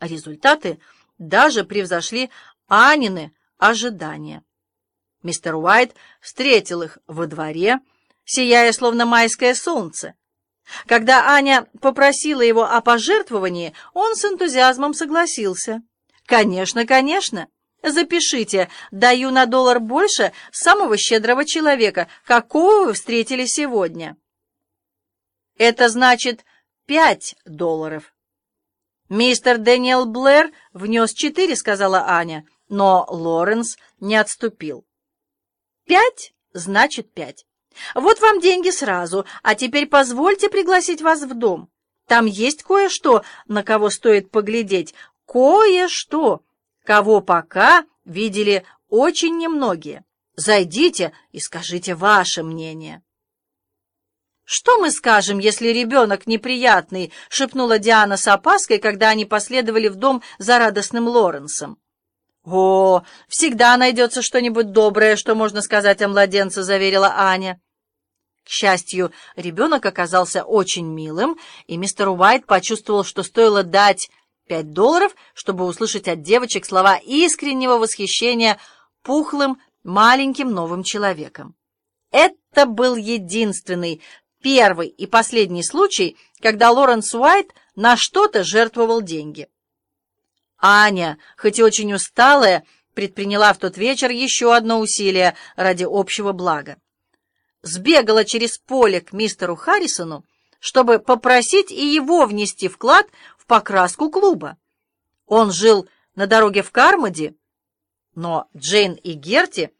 Результаты даже превзошли Анины ожидания. Мистер Уайт встретил их во дворе, сияя словно майское солнце. Когда Аня попросила его о пожертвовании, он с энтузиазмом согласился. «Конечно, конечно. Запишите. Даю на доллар больше самого щедрого человека, какого вы встретили сегодня». «Это значит пять долларов». «Мистер Дэниел Блэр внес четыре», — сказала Аня, но Лоренс не отступил. «Пять значит пять. Вот вам деньги сразу, а теперь позвольте пригласить вас в дом. Там есть кое-что, на кого стоит поглядеть, кое-что, кого пока видели очень немногие. Зайдите и скажите ваше мнение». «Что мы скажем, если ребенок неприятный?» — шепнула Диана с опаской, когда они последовали в дом за радостным Лоренсом. «О, всегда найдется что-нибудь доброе, что можно сказать о младенце», — заверила Аня. К счастью, ребенок оказался очень милым, и мистер Уайт почувствовал, что стоило дать пять долларов, чтобы услышать от девочек слова искреннего восхищения пухлым, маленьким новым человеком. Это был единственный первый и последний случай, когда Лоренс Уайт на что-то жертвовал деньги. Аня, хоть и очень усталая, предприняла в тот вечер еще одно усилие ради общего блага. Сбегала через поле к мистеру Харрисону, чтобы попросить и его внести вклад в покраску клуба. Он жил на дороге в Кармоде, но Джейн и Герти,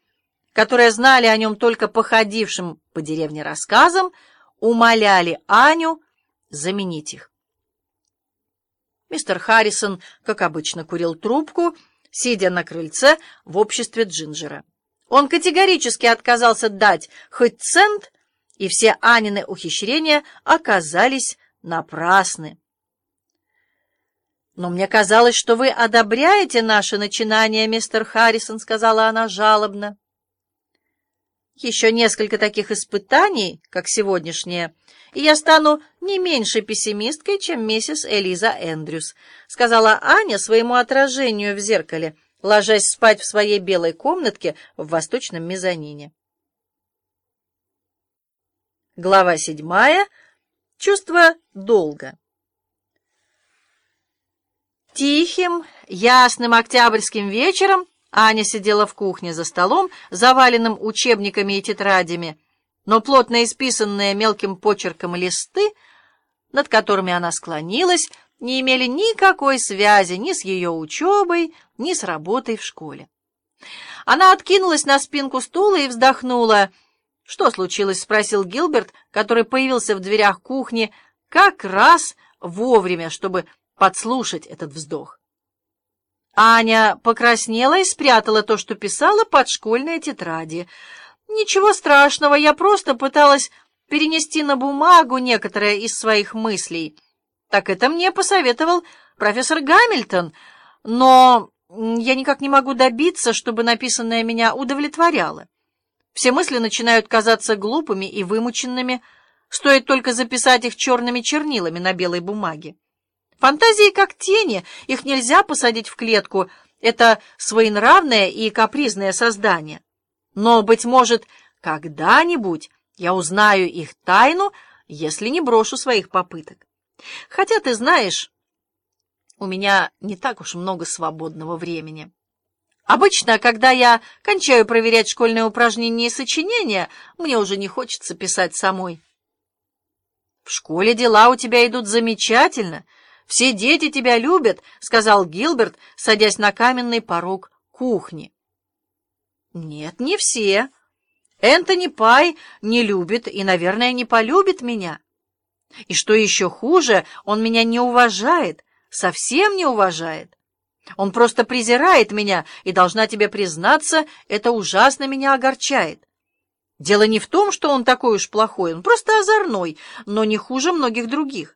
которые знали о нем только походившим по деревне рассказам, умоляли Аню заменить их. Мистер Харрисон, как обычно, курил трубку, сидя на крыльце в обществе Джинджера. Он категорически отказался дать хоть цент, и все Анины ухищрения оказались напрасны. «Но мне казалось, что вы одобряете наше начинание, мистер Харрисон», — сказала она жалобно. Еще несколько таких испытаний, как сегодняшнее, и я стану не меньшей пессимисткой, чем миссис Элиза Эндрюс, сказала Аня своему отражению в зеркале, ложась спать в своей белой комнатке в восточном мезонине. Глава седьмая. Чувство долга. Тихим, ясным октябрьским вечером Аня сидела в кухне за столом, заваленным учебниками и тетрадями, но плотно исписанные мелким почерком листы, над которыми она склонилась, не имели никакой связи ни с ее учебой, ни с работой в школе. Она откинулась на спинку стула и вздохнула. «Что случилось?» — спросил Гилберт, который появился в дверях кухни как раз вовремя, чтобы подслушать этот вздох. Аня покраснела и спрятала то, что писала под школьные тетради. «Ничего страшного, я просто пыталась перенести на бумагу некоторые из своих мыслей. Так это мне посоветовал профессор Гамильтон, но я никак не могу добиться, чтобы написанное меня удовлетворяло. Все мысли начинают казаться глупыми и вымученными, стоит только записать их черными чернилами на белой бумаге. Фантазии как тени, их нельзя посадить в клетку. Это своенравное и капризное создание. Но, быть может, когда-нибудь я узнаю их тайну, если не брошу своих попыток. Хотя, ты знаешь, у меня не так уж много свободного времени. Обычно, когда я кончаю проверять школьные упражнения и сочинения, мне уже не хочется писать самой. В школе дела у тебя идут замечательно — «Все дети тебя любят», — сказал Гилберт, садясь на каменный порог кухни. «Нет, не все. Энтони Пай не любит и, наверное, не полюбит меня. И что еще хуже, он меня не уважает, совсем не уважает. Он просто презирает меня, и, должна тебе признаться, это ужасно меня огорчает. Дело не в том, что он такой уж плохой, он просто озорной, но не хуже многих других.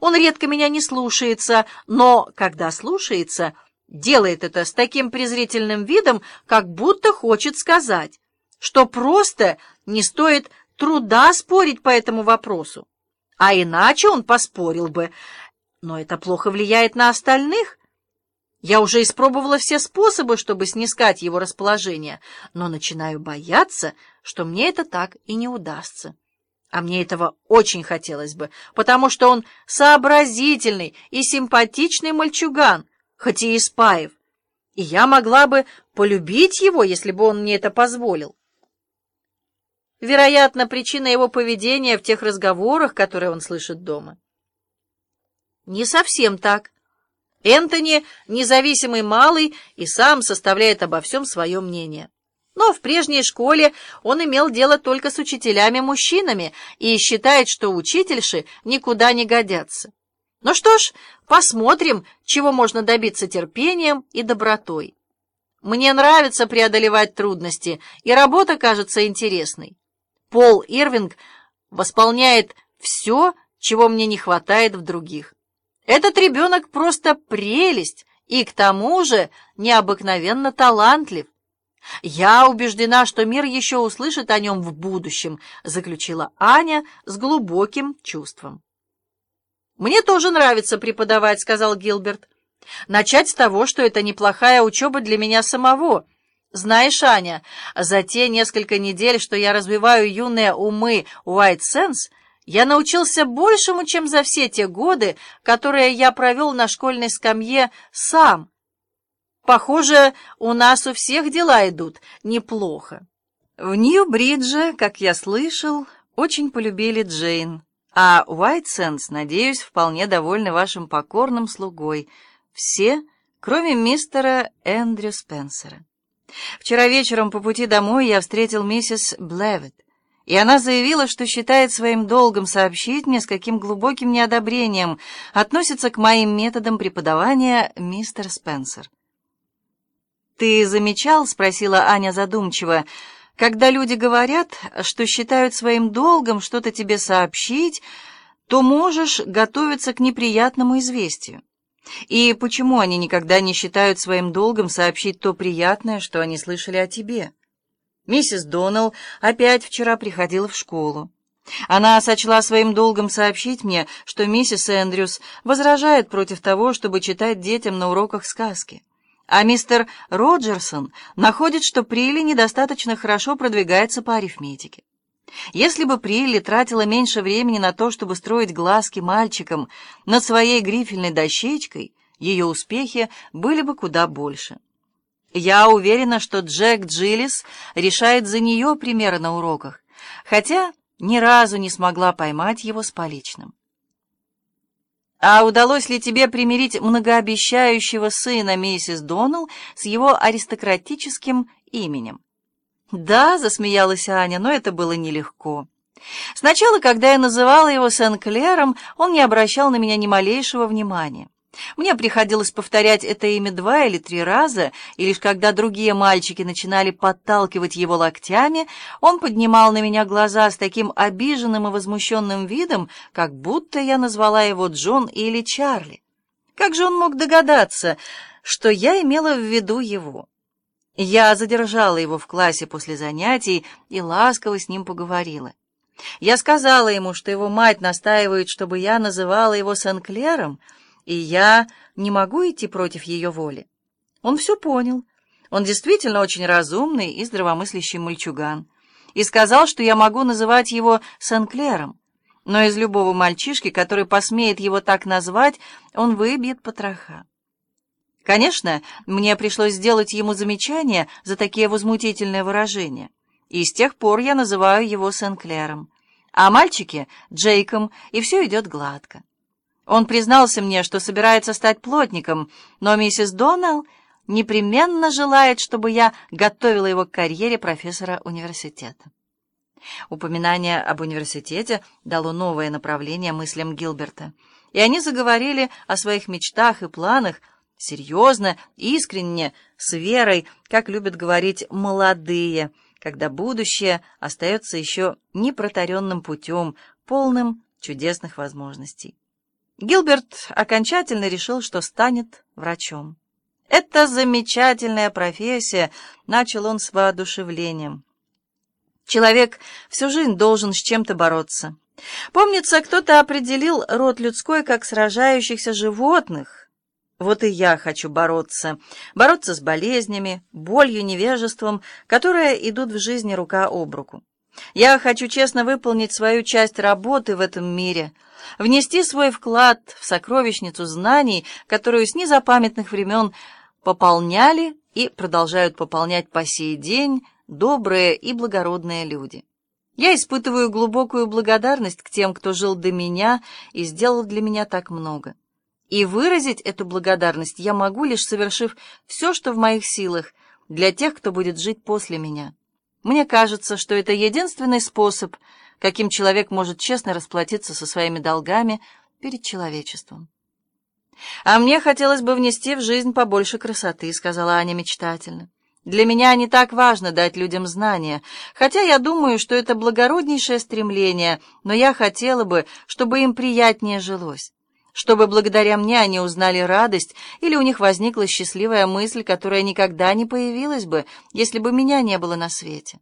Он редко меня не слушается, но, когда слушается, делает это с таким презрительным видом, как будто хочет сказать, что просто не стоит труда спорить по этому вопросу. А иначе он поспорил бы. Но это плохо влияет на остальных, Я уже испробовала все способы, чтобы снискать его расположение, но начинаю бояться, что мне это так и не удастся. А мне этого очень хотелось бы, потому что он сообразительный и симпатичный мальчуган, хоть и испаев, и я могла бы полюбить его, если бы он мне это позволил. Вероятно, причина его поведения в тех разговорах, которые он слышит дома. Не совсем так. Энтони — независимый малый и сам составляет обо всем свое мнение. Но в прежней школе он имел дело только с учителями-мужчинами и считает, что учительши никуда не годятся. Ну что ж, посмотрим, чего можно добиться терпением и добротой. Мне нравится преодолевать трудности, и работа кажется интересной. Пол Ирвинг восполняет все, чего мне не хватает в других. Этот ребенок просто прелесть и, к тому же, необыкновенно талантлив. «Я убеждена, что мир еще услышит о нем в будущем», заключила Аня с глубоким чувством. «Мне тоже нравится преподавать», — сказал Гилберт. «Начать с того, что это неплохая учеба для меня самого. Знаешь, Аня, за те несколько недель, что я развиваю юные умы White Sense, я научился большему, чем за все те годы, которые я провел на школьной скамье сам. Похоже, у нас у всех дела идут неплохо. В Нью-Бридже, как я слышал, очень полюбили Джейн, а Sense, надеюсь, вполне довольны вашим покорным слугой. Все, кроме мистера Эндрю Спенсера. Вчера вечером по пути домой я встретил миссис Блевет и она заявила, что считает своим долгом сообщить мне, с каким глубоким неодобрением относится к моим методам преподавания мистер Спенсер. «Ты замечал, — спросила Аня задумчиво, — когда люди говорят, что считают своим долгом что-то тебе сообщить, то можешь готовиться к неприятному известию. И почему они никогда не считают своим долгом сообщить то приятное, что они слышали о тебе?» Миссис Доннелл опять вчера приходила в школу. Она сочла своим долгом сообщить мне, что миссис Эндрюс возражает против того, чтобы читать детям на уроках сказки. А мистер Роджерсон находит, что Прилли недостаточно хорошо продвигается по арифметике. Если бы Прилли тратила меньше времени на то, чтобы строить глазки мальчикам над своей грифельной дощечкой, ее успехи были бы куда больше. Я уверена, что Джек Джилlis решает за нее примеры на уроках, хотя ни разу не смогла поймать его с поличным. А удалось ли тебе примирить многообещающего сына миссис Доналл с его аристократическим именем? Да, засмеялась Аня, но это было нелегко. Сначала, когда я называла его Сен-Клером, он не обращал на меня ни малейшего внимания. Мне приходилось повторять это имя два или три раза, и лишь когда другие мальчики начинали подталкивать его локтями, он поднимал на меня глаза с таким обиженным и возмущенным видом, как будто я назвала его Джон или Чарли. Как же он мог догадаться, что я имела в виду его? Я задержала его в классе после занятий и ласково с ним поговорила. Я сказала ему, что его мать настаивает, чтобы я называла его Сен-Клером, и я не могу идти против ее воли. Он все понял. Он действительно очень разумный и здравомыслящий мальчуган. И сказал, что я могу называть его Сен-Клером. Но из любого мальчишки, который посмеет его так назвать, он выбьет потроха. Конечно, мне пришлось сделать ему замечание за такие возмутительные выражения. И с тех пор я называю его Сен-Клером. А мальчики — Джейком, и все идет гладко. Он признался мне, что собирается стать плотником, но миссис Доналл непременно желает, чтобы я готовила его к карьере профессора университета. Упоминание об университете дало новое направление мыслям Гилберта, и они заговорили о своих мечтах и планах серьезно, искренне, с верой, как любят говорить молодые, когда будущее остается еще непротаренным путем, полным чудесных возможностей. Гилберт окончательно решил, что станет врачом. «Это замечательная профессия», — начал он с воодушевлением. «Человек всю жизнь должен с чем-то бороться. Помнится, кто-то определил род людской как сражающихся животных, Вот и я хочу бороться. Бороться с болезнями, болью, невежеством, которые идут в жизни рука об руку. Я хочу честно выполнить свою часть работы в этом мире, внести свой вклад в сокровищницу знаний, которую с незапамятных времен пополняли и продолжают пополнять по сей день добрые и благородные люди. Я испытываю глубокую благодарность к тем, кто жил до меня и сделал для меня так много. И выразить эту благодарность я могу, лишь совершив все, что в моих силах, для тех, кто будет жить после меня. Мне кажется, что это единственный способ, каким человек может честно расплатиться со своими долгами перед человечеством. «А мне хотелось бы внести в жизнь побольше красоты», — сказала Аня мечтательно. «Для меня не так важно дать людям знания, хотя я думаю, что это благороднейшее стремление, но я хотела бы, чтобы им приятнее жилось, чтобы благодаря мне они узнали радость или у них возникла счастливая мысль, которая никогда не появилась бы, если бы меня не было на свете».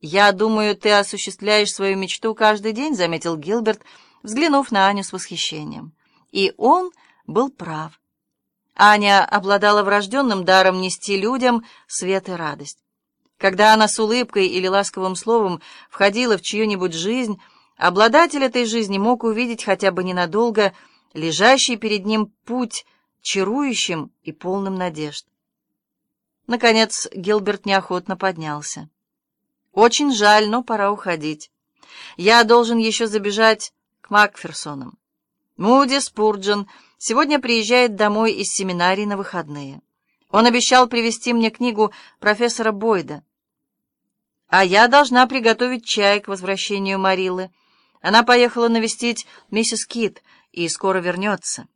«Я думаю, ты осуществляешь свою мечту каждый день», — заметил Гилберт, взглянув на Аню с восхищением. И он был прав. Аня обладала врожденным даром нести людям свет и радость. Когда она с улыбкой или ласковым словом входила в чью-нибудь жизнь, обладатель этой жизни мог увидеть хотя бы ненадолго лежащий перед ним путь чарующим и полным надежд. Наконец Гилберт неохотно поднялся. «Очень жаль, но пора уходить. Я должен еще забежать к Макферсонам. Муди Спурджен сегодня приезжает домой из семинарии на выходные. Он обещал привезти мне книгу профессора Бойда. А я должна приготовить чай к возвращению Марилы. Она поехала навестить миссис Кит и скоро вернется.